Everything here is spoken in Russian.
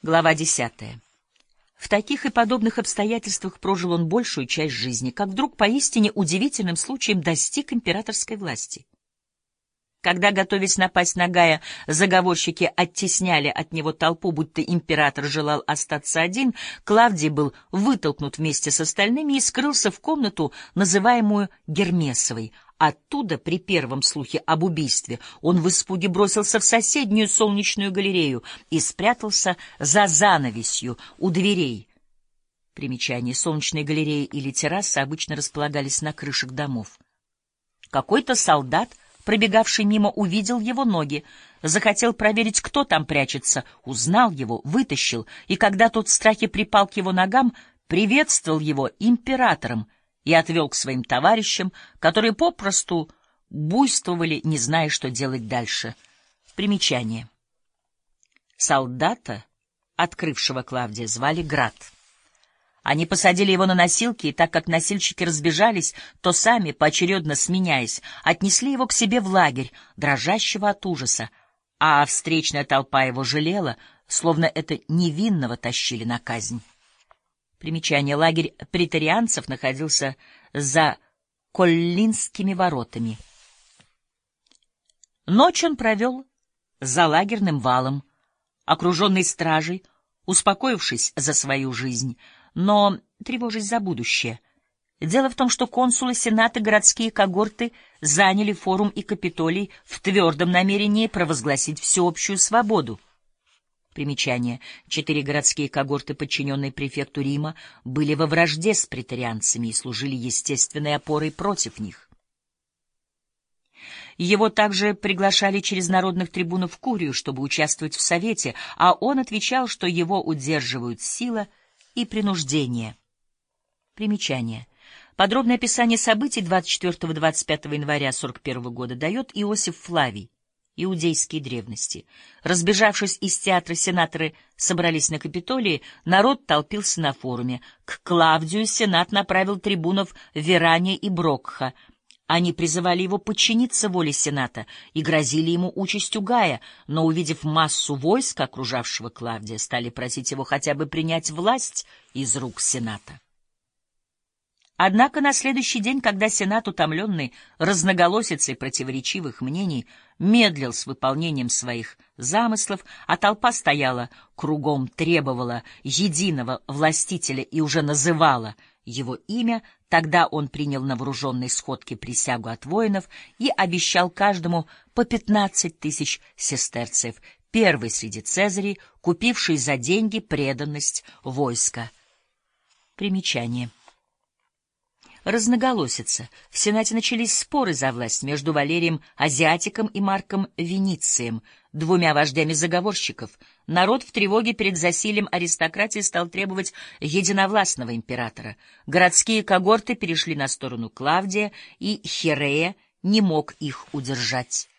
Глава десятая. В таких и подобных обстоятельствах прожил он большую часть жизни, как вдруг поистине удивительным случаем достиг императорской власти. Когда, готовясь напасть на Гая, заговорщики оттесняли от него толпу, будто император желал остаться один, Клавдий был вытолкнут вместе с остальными и скрылся в комнату, называемую Гермесовой. Оттуда, при первом слухе об убийстве, он в испуге бросился в соседнюю солнечную галерею и спрятался за занавесью у дверей. Примечание. Солнечные галереи или террасы обычно располагались на крышах домов. Какой-то солдат — пробегавший мимо, увидел его ноги, захотел проверить, кто там прячется, узнал его, вытащил, и когда тот в страхе припал к его ногам, приветствовал его императором и отвел к своим товарищам, которые попросту буйствовали, не зная, что делать дальше. Примечание. Солдата, открывшего Клавдия, звали Град. Они посадили его на носилки, и так как носильщики разбежались, то сами, поочередно сменяясь, отнесли его к себе в лагерь, дрожащего от ужаса, а встречная толпа его жалела, словно это невинного тащили на казнь. Примечание. Лагерь претарианцев находился за Коллинскими воротами. Ночь он провел за лагерным валом, окруженный стражей, успокоившись за свою жизнь — но тревожась за будущее. Дело в том, что консулы, сенаты, городские когорты заняли форум и Капитолий в твердом намерении провозгласить всеобщую свободу. Примечание. Четыре городские когорты, подчиненные префекту Рима, были во вражде с претарианцами и служили естественной опорой против них. Его также приглашали через народных трибунов в Курию, чтобы участвовать в Совете, а он отвечал, что его удерживают сила — и принуждение. Примечание. Подробное описание событий 24-25 января 41 года дает Иосиф Флавий. Иудейские древности. Разбежавшись из театра, сенаторы собрались на Капитолии, народ толпился на форуме. К Клавдию сенат направил трибунов Верания и Брокха — они призывали его подчиниться воле Сената и грозили ему участью Гая, но, увидев массу войска, окружавшего Клавдия, стали просить его хотя бы принять власть из рук Сената. Однако на следующий день, когда Сенат, утомленный разноголосицей противоречивых мнений, медлил с выполнением своих замыслов, а толпа стояла кругом, требовала единого властителя и уже называла его имя, тогда он принял на вооруженной сходке присягу от воинов и обещал каждому по пятнадцать тысяч сестерцев, первый среди цезарей, купивший за деньги преданность войска. Примечание. Разноголосица. В Сенате начались споры за власть между Валерием Азиатиком и Марком Веницием, двумя вождями заговорщиков. Народ в тревоге перед засилием аристократии стал требовать единовластного императора. Городские когорты перешли на сторону Клавдия, и Херея не мог их удержать.